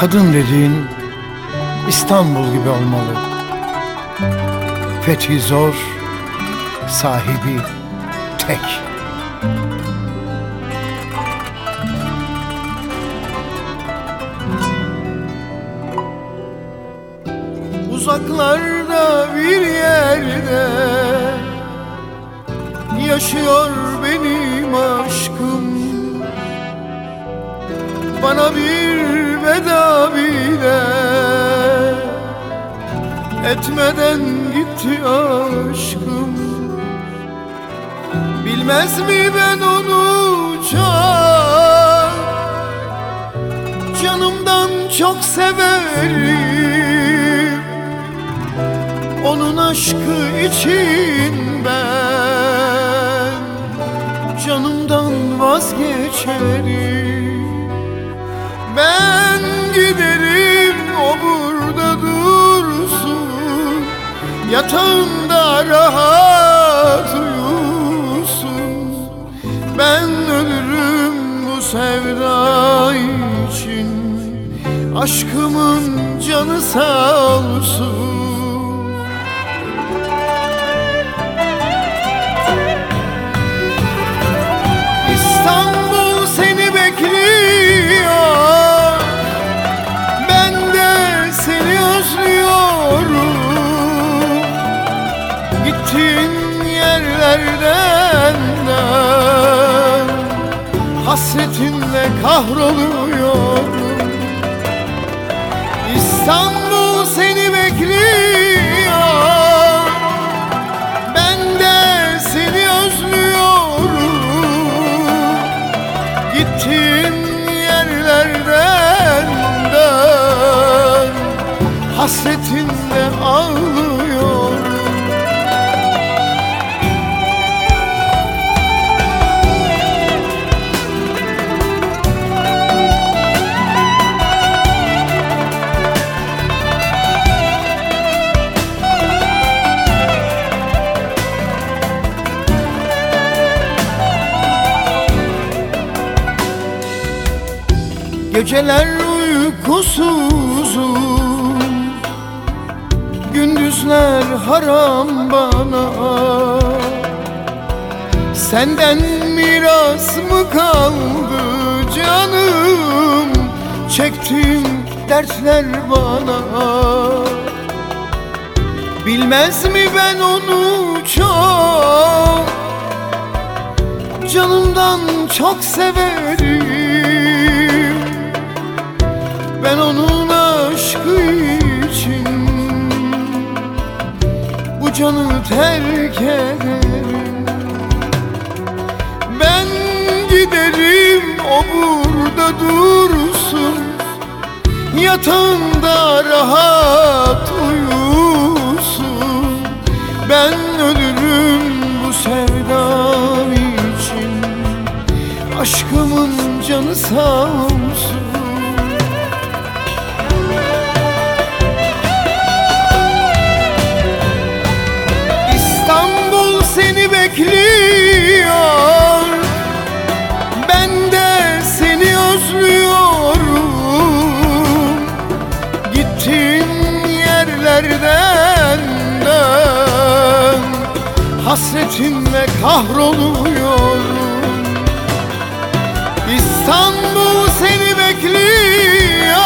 Kadın dediğin İstanbul gibi olmalı. Fethi zor, sahibi tek. Uzaklarda bir yerde Yaşıyor benim aşkım Bana bir Etmeden gitti aşkım. Bilmez mi ben onu çok Canımdan çok severim. Onun aşkı için ben Canımdan vazgeçerim. Ben Yatağında rahat uyusun. Ben ölürüm bu sevda için. Aşkımın canı sağ olsun Gittiğin yerlerden de Hasretinle kahroluyorum. İstanbul seni bekliyor Ben de seni özlüyorum. Gittiğin yerlerden dön Hasretinle ağlıyorum Geceler uykusuzum. Gündüzler haram bana. Senden miras mı kaldı canım? Çektiğim dertler bana. Bilmez mi ben onu çok? Canımdan çok severim Ben onun aşkı için Bu canı terk ederim. Ben giderim o burada dursun. Yatağında rahat uyusun. Ben ölürüm bu sevda için. Aşkımın canı sağ yerlerden dön Hasretinle kahroluyorum. İstanbul seni bekliyor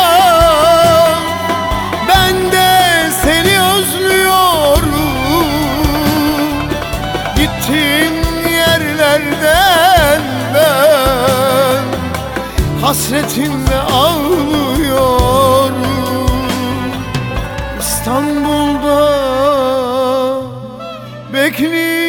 Ben de seni özlüyorum. Gittiğin yerlerden ben Hasretinle ağlıyorum İstanbul'da bekliyorum